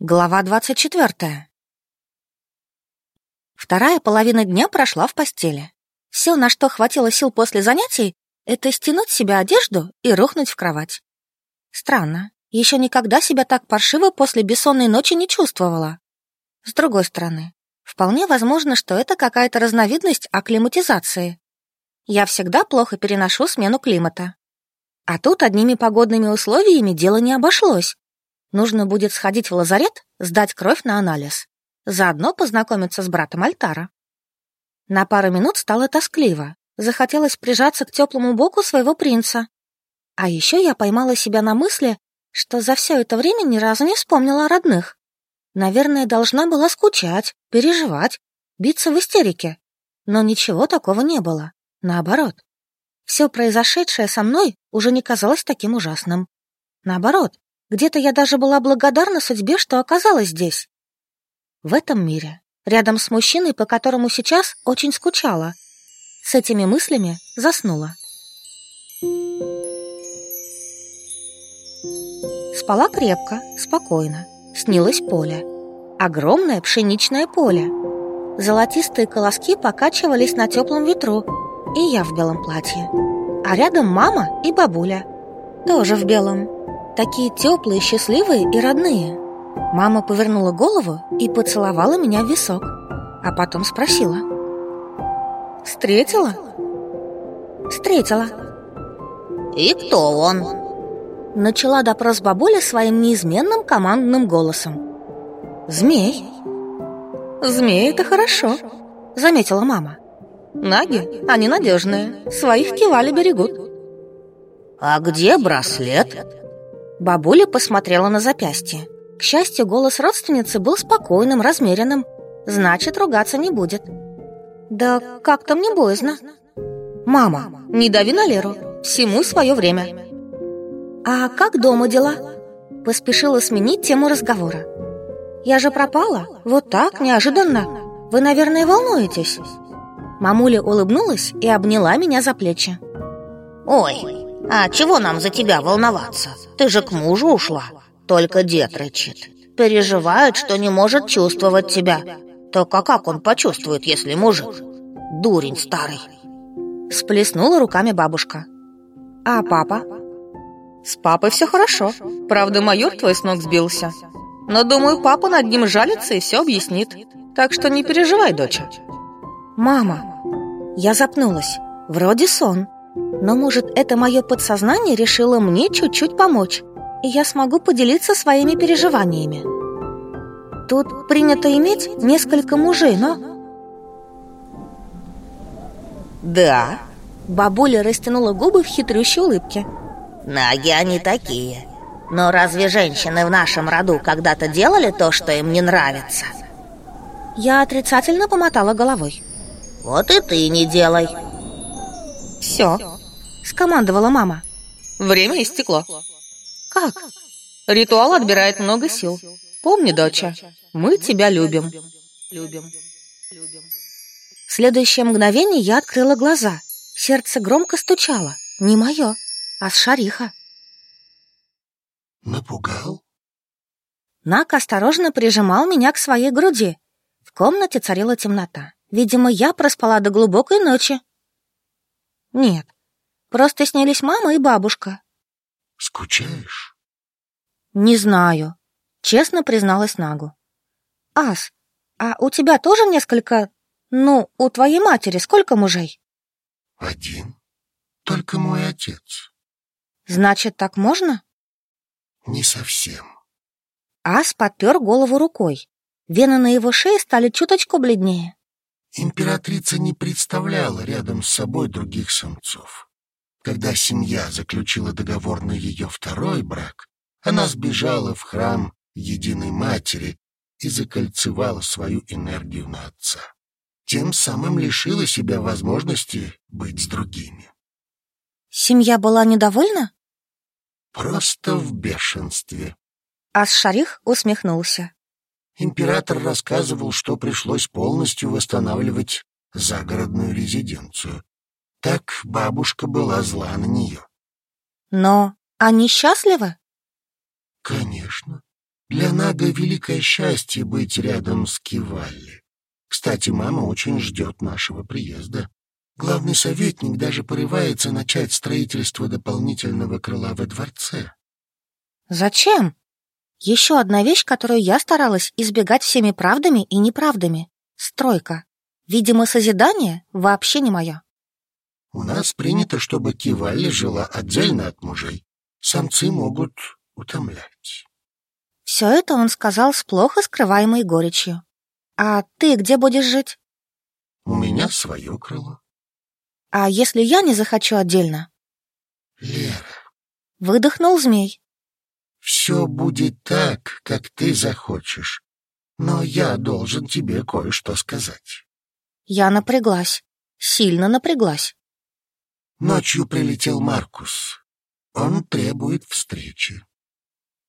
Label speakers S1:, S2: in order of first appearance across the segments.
S1: Глава двадцать четвертая. Вторая половина дня прошла в постели. Все, на что хватило сил после занятий, это стянуть с себя одежду и рухнуть в кровать. Странно, еще никогда себя так паршиво после бессонной ночи не чувствовала. С другой стороны, вполне возможно, что это какая-то разновидность акклиматизации. Я всегда плохо переношу смену климата. А тут одними погодными условиями дело не обошлось. Нужно будет сходить в лазарет, сдать кровь на анализ. Заодно познакомиться с братом Альтара. На пару минут стало тоскливо. Захотелось прижаться к теплому боку своего принца. А еще я поймала себя на мысли, что за все это время ни разу не вспомнила о родных. Наверное, должна была скучать, переживать, биться в истерике. Но ничего такого не было. Наоборот. Все произошедшее со мной уже не казалось таким ужасным. Наоборот, где-то я даже была благодарна судьбе, что оказалась здесь. В этом мире, рядом с мужчиной, по которому сейчас очень скучала. С этими мыслями заснула. Спала крепко, спокойно. Снилось поле. Огромное пшеничное поле. Золотистые колоски покачивались на теплом ветру, и я в белом платье. А рядом мама и бабуля, тоже в белом такие теплые, счастливые и родные. Мама повернула голову и поцеловала меня в висок, а потом спросила. «Встретила?» «Встретила».
S2: «И кто он?»
S1: Начала допрос бабуля своим неизменным командным голосом. «Змей». «Змей — это хорошо», — заметила мама. «Наги, они надежные, своих кивали берегут».
S2: «А где браслет?»
S1: Бабуля посмотрела на запястье. К счастью, голос родственницы был спокойным, размеренным. Значит, ругаться не будет. Да как-то мне боязно. Мама, не дави на Леру. Всему свое время. А как дома дела? Поспешила сменить тему разговора. Я же пропала. Вот так, неожиданно. Вы, наверное, волнуетесь. Мамуля улыбнулась и обняла меня за плечи.
S2: Ой, а чего нам за тебя волноваться? Ты же к мужу ушла. Только дед рычит. Переживает, что не может чувствовать тебя. Только как он почувствует, если мужик? Дурень старый.
S1: Сплеснула руками бабушка. А папа? С папой все хорошо. Правда, майор твой с ног сбился. Но, думаю, папа над ним жалится и все объяснит. Так что не переживай, доча. Мама. Я запнулась. Вроде сон. Но, может, это мое подсознание решило мне чуть-чуть помочь, и я смогу поделиться своими переживаниями. Тут принято иметь несколько мужей, но...
S2: Да.
S1: Бабуля растянула губы в хитрющей улыбке.
S2: Наги они такие. Но разве женщины в нашем роду когда-то делали то, что им не нравится?
S1: Я отрицательно помотала головой.
S2: Вот и ты не делай.
S1: Все, скомандовала мама. Время истекло. Как? Ритуал отбирает много сил. Помни, доча, мы тебя любим. В следующее мгновение я открыла глаза. Сердце громко стучало. Не мое, а с шариха.
S3: Напугал?
S1: Нак осторожно прижимал меня к своей груди. В комнате царила темнота. Видимо, я проспала до глубокой ночи. Нет, просто снялись мама и бабушка.
S3: Скучаешь?
S1: Не знаю, честно призналась Нагу. Ас, а у тебя тоже несколько... Ну, у твоей матери сколько мужей?
S3: Один. Только мой отец.
S1: Значит, так можно?
S3: Не совсем.
S1: Ас подпер голову рукой. Вены на его шее стали чуточку бледнее.
S3: Императрица не представляла рядом с собой других самцов. Когда семья заключила договор на ее второй брак, она сбежала в храм Единой Матери и закольцевала свою энергию на отца. Тем самым лишила себя возможности быть с другими.
S1: Семья была недовольна?
S3: Просто в бешенстве.
S1: Ас-Шарих усмехнулся.
S3: Император рассказывал, что пришлось полностью восстанавливать загородную резиденцию. Так бабушка была зла на нее.
S1: Но они счастливы?
S3: Конечно. Для Нага великое счастье быть рядом с Кивалли. Кстати, мама очень ждет нашего приезда. Главный советник даже порывается начать строительство дополнительного крыла во дворце.
S1: Зачем? Еще одна вещь, которую я старалась избегать всеми правдами и неправдами. Стройка. Видимо, созидание вообще не мое.
S3: У нас принято, чтобы Кивалли жила отдельно от мужей. Самцы могут утомлять.
S1: Все это он сказал с плохо скрываемой горечью. А ты где будешь жить?
S3: У меня свое крыло.
S1: А если я не захочу отдельно?
S3: Лера.
S1: Выдохнул змей.
S3: Все будет так, как ты захочешь. Но я должен тебе кое-что сказать.
S1: Я напряглась. Сильно напряглась.
S3: Ночью прилетел Маркус. Он требует встречи.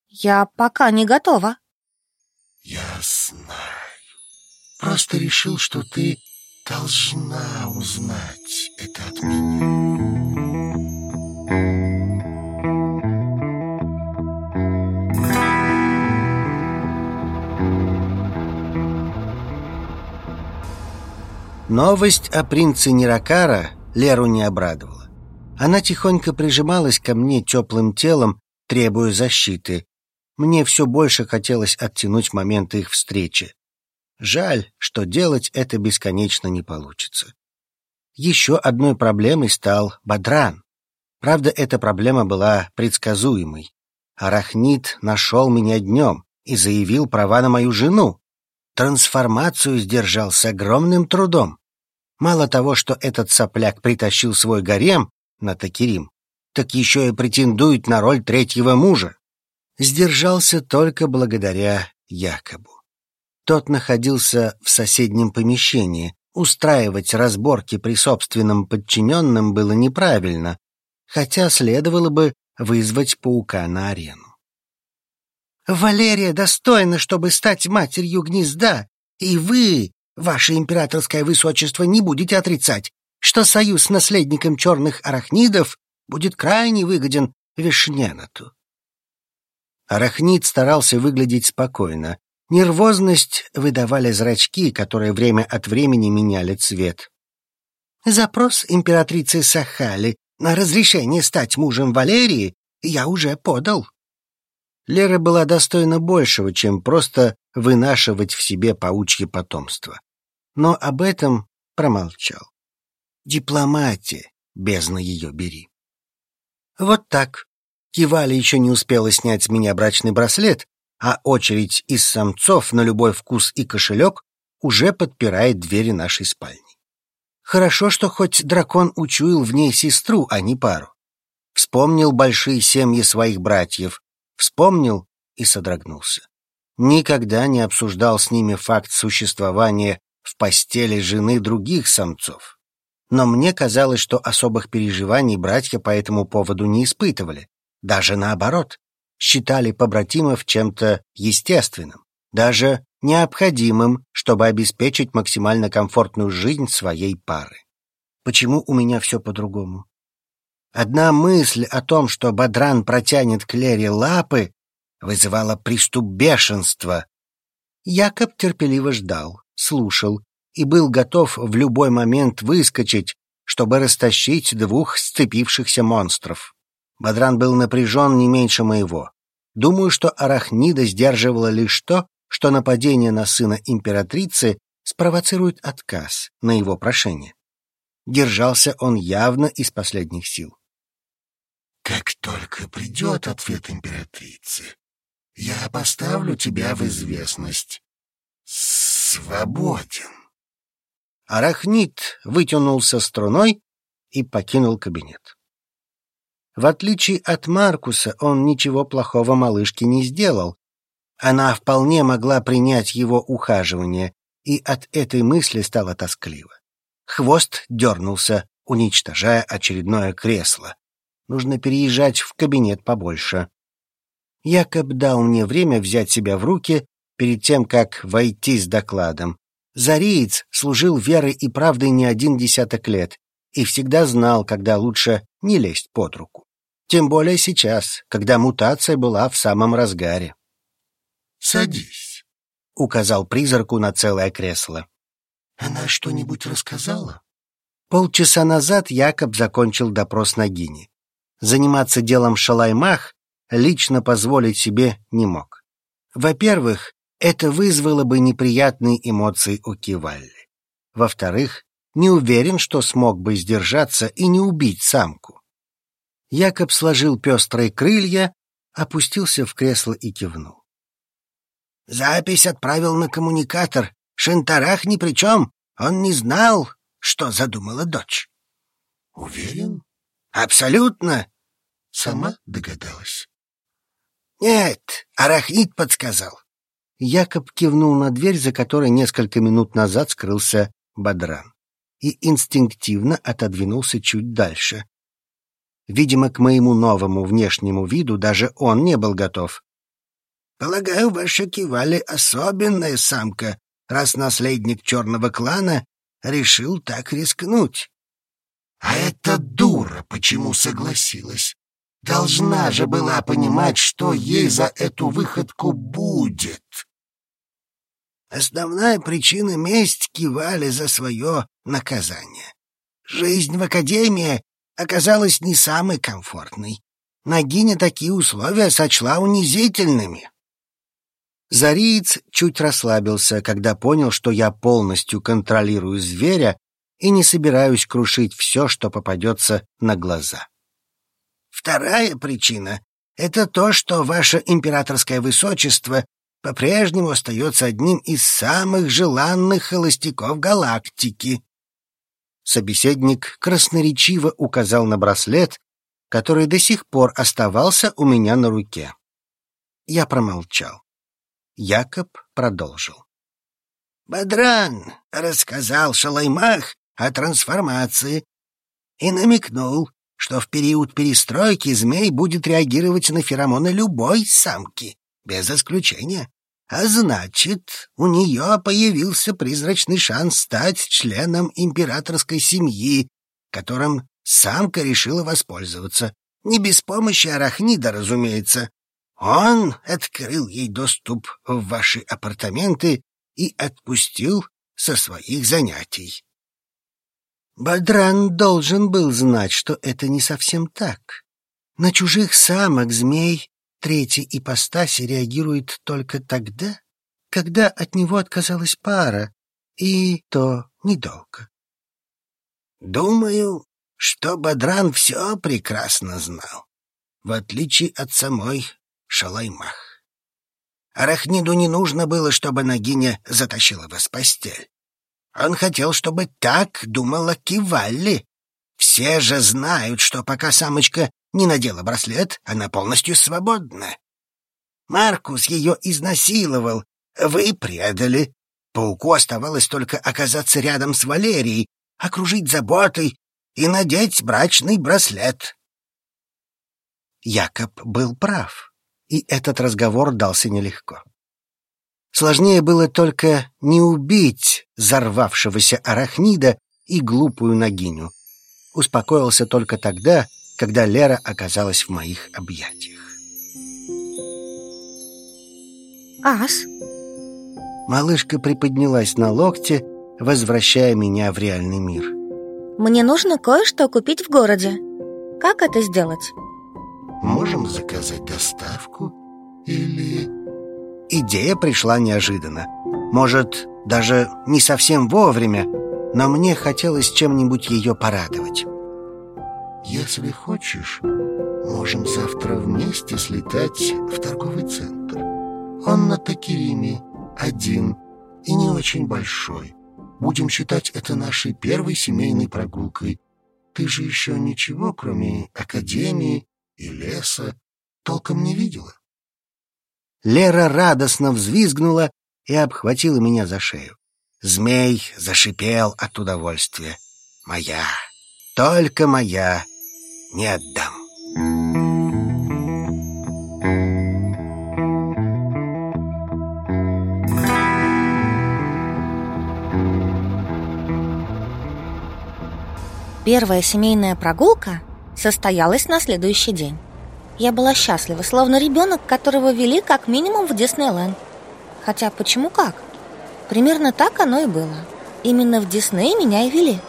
S1: Я пока не готова.
S3: Я знаю. Просто решил, что ты должна узнать это от меня.
S4: Новость о принце Ниракара Леру не обрадовала. Она тихонько прижималась ко мне теплым телом, требуя защиты. Мне все больше хотелось оттянуть момент их встречи. Жаль, что делать это бесконечно не получится. Еще одной проблемой стал Бадран. Правда, эта проблема была предсказуемой. Арахнит нашел меня днем и заявил права на мою жену. Трансформацию сдержал с огромным трудом. Мало того, что этот сопляк притащил свой гарем на Такирим, так еще и претендует на роль третьего мужа. Сдержался только благодаря Якобу. Тот находился в соседнем помещении. Устраивать разборки при собственном подчиненном было неправильно, хотя следовало бы вызвать паука на арену. «Валерия достойна, чтобы стать матерью гнезда, и вы, ваше императорское высочество, не будете отрицать, что союз с наследником черных арахнидов будет крайне выгоден Вишненату». Арахнид старался выглядеть спокойно. Нервозность выдавали зрачки, которые время от времени меняли цвет. Запрос императрицы Сахали на разрешение стать мужем Валерии я уже подал. Лера была достойна большего, чем просто вынашивать в себе паучье потомство. Но об этом промолчал. Дипломатия, бездна ее бери. Вот так. Кивали еще не успела снять с меня брачный браслет, а очередь из самцов на любой вкус и кошелек уже подпирает двери нашей спальни. Хорошо, что хоть дракон учуял в ней сестру, а не пару. Вспомнил большие семьи своих братьев, вспомнил и содрогнулся. Никогда не обсуждал с ними факт существования в постели жены других самцов. Но мне казалось, что особых переживаний братья по этому поводу не испытывали. Даже наоборот, считали побратимов чем-то естественным, даже необходимым, чтобы обеспечить максимально комфортную жизнь своей пары. Почему у меня все по-другому? Одна мысль о том, что Бадран протянет к Лере лапы, вызывала приступ бешенства. Якоб терпеливо ждал, слушал и был готов в любой момент выскочить, чтобы растащить двух сцепившихся монстров. Бадран был напряжен не меньше моего. Думаю, что Арахнида сдерживала лишь то, что нападение на сына императрицы спровоцирует отказ на его прошение. Держался он явно из последних сил.
S3: Как только придет ответ императрицы, я поставлю тебя в известность. Свободен.
S4: Арахнит вытянулся струной и покинул кабинет. В отличие от Маркуса, он ничего плохого малышке не сделал. Она вполне могла принять его ухаживание, и от этой мысли стало тоскливо. Хвост дернулся, уничтожая очередное кресло. Нужно переезжать в кабинет побольше. Якоб дал мне время взять себя в руки перед тем, как войти с докладом. Зариец служил верой и правдой не один десяток лет и всегда знал, когда лучше не лезть под руку. Тем более сейчас, когда мутация была в самом разгаре.
S3: Садись», —
S4: указал призраку на целое кресло.
S3: «Она что-нибудь рассказала?»
S4: Полчаса назад Якоб закончил допрос Нагини. Заниматься делом Шалаймах лично позволить себе не мог. Во-первых, это вызвало бы неприятные эмоции у Кивалли. Во-вторых, не уверен, что смог бы сдержаться и не убить самку. Якоб сложил пестрые крылья, опустился в кресло и кивнул. Запись отправил на коммуникатор. Шентарах ни при чем. Он не знал, что задумала дочь.
S3: Уверен?
S4: Абсолютно.
S3: Сама догадалась?
S4: Нет, арахнит подсказал. Якоб кивнул на дверь, за которой несколько минут назад скрылся Бадран, и инстинктивно отодвинулся чуть дальше. Видимо, к моему новому внешнему виду даже он не был готов. «Полагаю, ваша Кивали особенная самка, раз наследник черного клана решил так рискнуть».
S3: «А эта дура почему согласилась? Должна же была понимать, что ей за эту выходку будет».
S4: Основная причина — месть Кивали за свое наказание. Жизнь в Академии оказалась не самой комфортной. Нагиня такие условия сочла унизительными. Зариец чуть расслабился, когда понял, что я полностью контролирую зверя и не собираюсь крушить все, что попадется на глаза. Вторая причина — это то, что ваше императорское высочество по-прежнему остается одним из самых желанных холостяков галактики. Собеседник красноречиво указал на браслет, который до сих пор оставался у меня на руке. Я промолчал. Якоб продолжил. Бадран рассказал Шалаймах о трансформации и намекнул, что в период перестройки змей будет реагировать на феромоны любой самки без исключения. А значит, у нее появился призрачный шанс стать членом императорской семьи, которым самка решила воспользоваться. Не без помощи арахнида, разумеется. Он открыл ей доступ в ваши апартаменты и отпустил со своих занятий. Бадран должен был знать, что это не совсем так. На чужих самок змей Третья ипостась реагирует только тогда, когда от него отказалась пара, и то недолго. Думаю, что Бадран все прекрасно знал, в отличие от самой Шалаймах. Арахниду не нужно было, чтобы Нагиня затащила вас в постель. Он хотел, чтобы так думала Кивалли. Все же знают, что пока самочка не надела браслет, она полностью свободна. Маркус ее изнасиловал, вы предали. Пауку оставалось только оказаться рядом с Валерией, окружить заботой и надеть брачный браслет. Якоб был прав, и этот разговор дался нелегко. Сложнее было только не убить взорвавшегося арахнида и глупую ногиню. Успокоился только тогда, когда Лера оказалась в моих объятиях.
S1: Ас?
S4: Малышка приподнялась на локте, возвращая меня в реальный мир.
S1: Мне нужно кое-что купить в городе. Как это сделать?
S3: Можем заказать доставку или...
S4: Идея пришла неожиданно. Может, даже не совсем вовремя, но мне хотелось чем-нибудь ее порадовать.
S3: Если хочешь, можем завтра вместе слетать в торговый центр. Он на Такириме один и не очень большой. Будем считать это нашей первой семейной прогулкой. Ты же еще ничего, кроме академии и леса, толком не видела.
S4: Лера радостно взвизгнула и обхватила меня за шею. Змей зашипел от удовольствия. «Моя, только моя, не отдам.
S1: Первая семейная прогулка состоялась на следующий день. Я была счастлива, словно ребенок, которого вели как минимум в Диснейленд. Хотя почему как? Примерно так оно и было. Именно в Дисней меня и вели.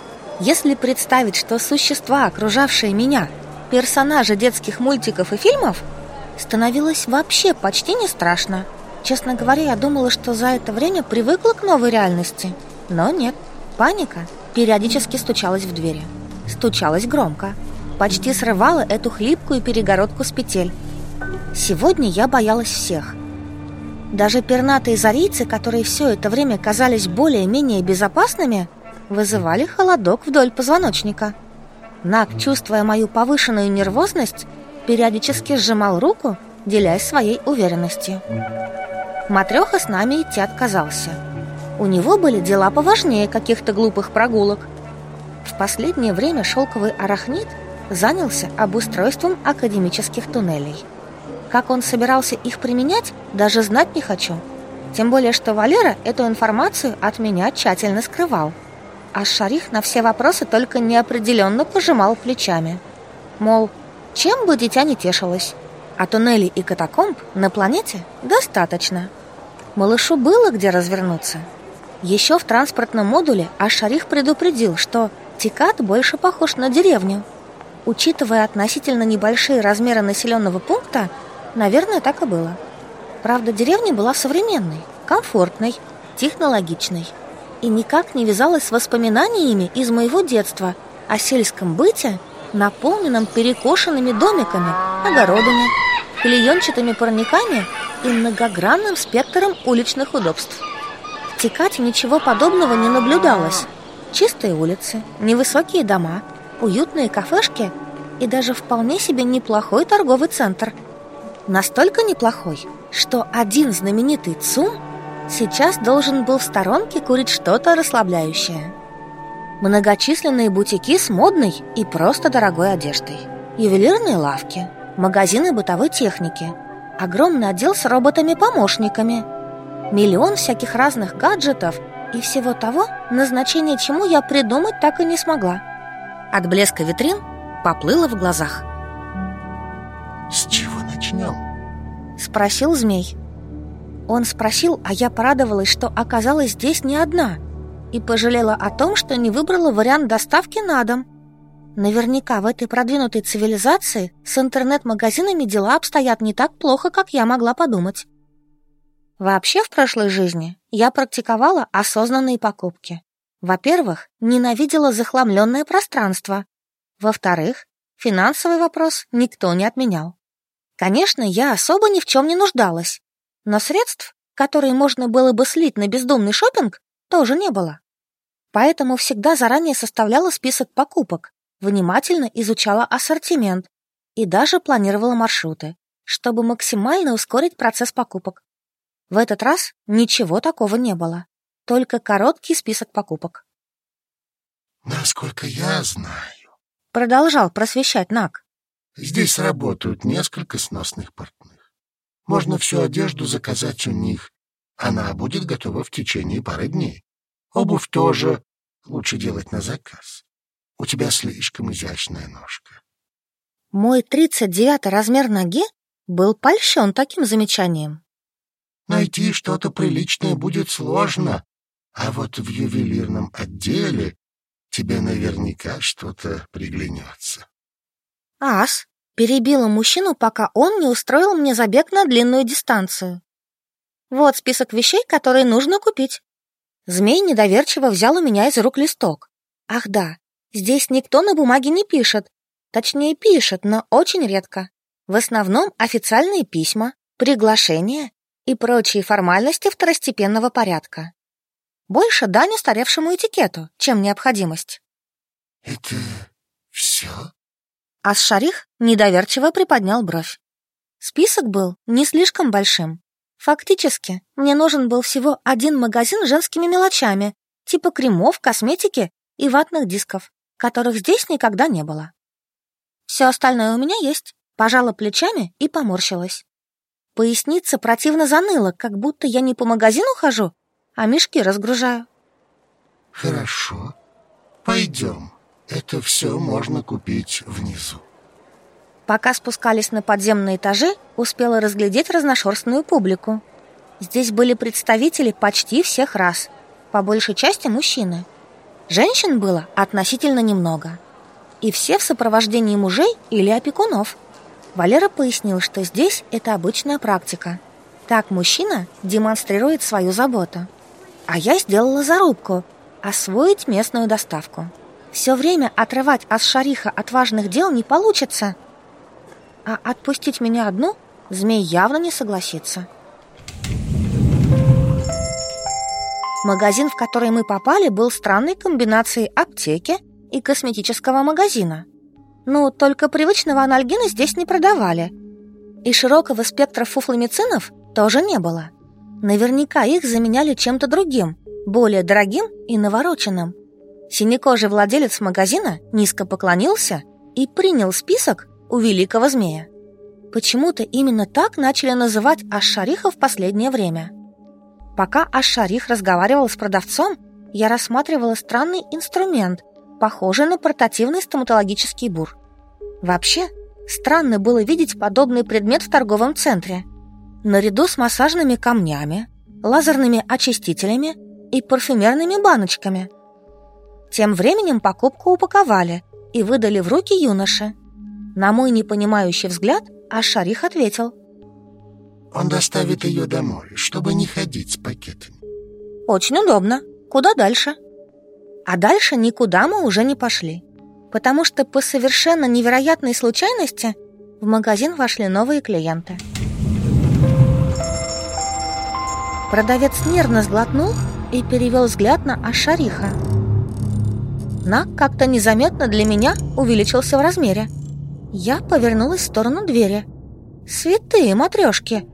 S1: Если представить, что существа, окружавшие меня, персонажи детских мультиков и фильмов, становилось вообще почти не страшно. Честно говоря, я думала, что за это время привыкла к новой реальности. Но нет. Паника периодически стучалась в двери. Стучалась громко. Почти срывала эту хлипкую перегородку с петель. Сегодня я боялась всех. Даже пернатые зарийцы, которые все это время казались более-менее безопасными, вызывали холодок вдоль позвоночника. Нак, чувствуя мою повышенную нервозность, периодически сжимал руку, делясь своей уверенностью. Матреха с нами идти отказался. У него были дела поважнее каких-то глупых прогулок. В последнее время шелковый арахнит занялся обустройством академических туннелей. Как он собирался их применять, даже знать не хочу. Тем более, что Валера эту информацию от меня тщательно скрывал. А Шарих на все вопросы только неопределенно пожимал плечами. Мол, чем бы дитя не тешилось, а туннелей и катакомб на планете достаточно. Малышу было где развернуться. Еще в транспортном модуле Ашарих предупредил, что Тикат больше похож на деревню. Учитывая относительно небольшие размеры населенного пункта, наверное, так и было. Правда, деревня была современной, комфортной, технологичной и никак не вязалась с воспоминаниями из моего детства о сельском быте, наполненном перекошенными домиками, огородами, клеенчатыми парниками и многогранным спектром уличных удобств. В Тикате ничего подобного не наблюдалось. Чистые улицы, невысокие дома, уютные кафешки и даже вполне себе неплохой торговый центр. Настолько неплохой, что один знаменитый ЦУМ сейчас должен был в сторонке курить что-то расслабляющее. Многочисленные бутики с модной и просто дорогой одеждой, ювелирные лавки, магазины бытовой техники – огромный отдел с роботами-помощниками, миллион всяких разных гаджетов и всего того, назначение чему я придумать так и не смогла. От блеска витрин поплыло в глазах.
S3: «С чего начнем?»
S1: Спросил змей. Он спросил, а я порадовалась, что оказалась здесь не одна и пожалела о том, что не выбрала вариант доставки на дом. Наверняка в этой продвинутой цивилизации с интернет-магазинами дела обстоят не так плохо, как я могла подумать. Вообще в прошлой жизни я практиковала осознанные покупки. Во-первых, ненавидела захламленное пространство. Во-вторых, финансовый вопрос никто не отменял. Конечно, я особо ни в чем не нуждалась, но средств, которые можно было бы слить на бездумный шопинг, тоже не было. Поэтому всегда заранее составляла список покупок, внимательно изучала ассортимент и даже планировала маршруты, чтобы максимально ускорить процесс покупок. В этот раз ничего такого не было, только короткий список покупок.
S3: «Насколько я знаю», —
S1: продолжал просвещать Нак,
S3: «здесь работают несколько сносных портных. Можно всю одежду заказать у них. Она будет готова в течение пары дней. Обувь тоже лучше делать на заказ. У тебя слишком изящная ножка.
S1: Мой тридцать девятый размер ноги был польщен таким замечанием.
S3: Найти что-то приличное будет сложно, а вот в ювелирном отделе тебе наверняка что-то приглянется.
S1: Ас перебила мужчину, пока он не устроил мне забег на длинную дистанцию. Вот список вещей, которые нужно купить. Змей недоверчиво взял у меня из рук листок. Ах да, Здесь никто на бумаге не пишет. Точнее, пишет, но очень редко. В основном официальные письма, приглашения и прочие формальности второстепенного порядка. Больше дань устаревшему этикету, чем необходимость.
S3: «Это все?»
S1: Ас-Шарих недоверчиво приподнял бровь. Список был не слишком большим. Фактически, мне нужен был всего один магазин с женскими мелочами, типа кремов, косметики и ватных дисков которых здесь никогда не было. Все остальное у меня есть. Пожала плечами и поморщилась. Поясница противно заныла, как будто я не по магазину хожу, а мешки разгружаю.
S3: Хорошо. Пойдем. Это все можно купить внизу.
S1: Пока спускались на подземные этажи, успела разглядеть разношерстную публику. Здесь были представители почти всех рас, по большей части мужчины. Женщин было относительно немного. И все в сопровождении мужей или опекунов. Валера пояснил, что здесь это обычная практика. Так мужчина демонстрирует свою заботу. А я сделала зарубку – освоить местную доставку. Все время отрывать Ас-Шариха от важных дел не получится. А отпустить меня одну змей явно не согласится. Магазин, в который мы попали, был странной комбинацией аптеки и косметического магазина. Ну, только привычного анальгина здесь не продавали. И широкого спектра фуфломицинов тоже не было. Наверняка их заменяли чем-то другим, более дорогим и навороченным. Синекожий владелец магазина низко поклонился и принял список у великого змея. Почему-то именно так начали называть Аш-Шариха в последнее время. Пока Аш-Шарих разговаривал с продавцом, я рассматривала странный инструмент, похожий на портативный стоматологический бур. Вообще, странно было видеть подобный предмет в торговом центре. Наряду с массажными камнями, лазерными очистителями и парфюмерными баночками – тем временем покупку упаковали и выдали в руки юноше. На мой непонимающий взгляд Ашарих ответил.
S3: Он доставит ее домой, чтобы не ходить с пакетами.
S1: Очень удобно. Куда дальше? А дальше никуда мы уже не пошли, потому что по совершенно невероятной случайности в магазин вошли новые клиенты. Продавец нервно сглотнул и перевел взгляд на Ашариха. Наг как-то незаметно для меня увеличился в размере. Я повернулась в сторону двери. Святые матрешки!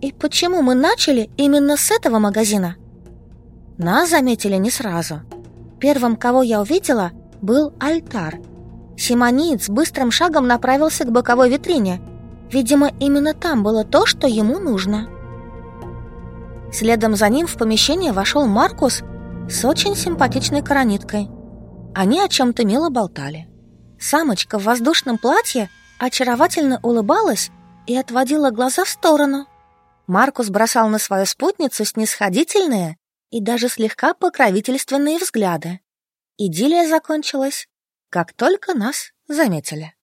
S1: И почему мы начали именно с этого магазина? Нас заметили не сразу. Первым, кого я увидела, был альтар. Симониец быстрым шагом направился к боковой витрине. Видимо, именно там было то, что ему нужно. Следом за ним в помещение вошел Маркус с очень симпатичной корониткой. Они о чем-то мило болтали. Самочка в воздушном платье очаровательно улыбалась и отводила глаза в сторону. Маркус бросал на свою спутницу снисходительные и даже слегка покровительственные взгляды. Идиллия закончилась, как только нас заметили.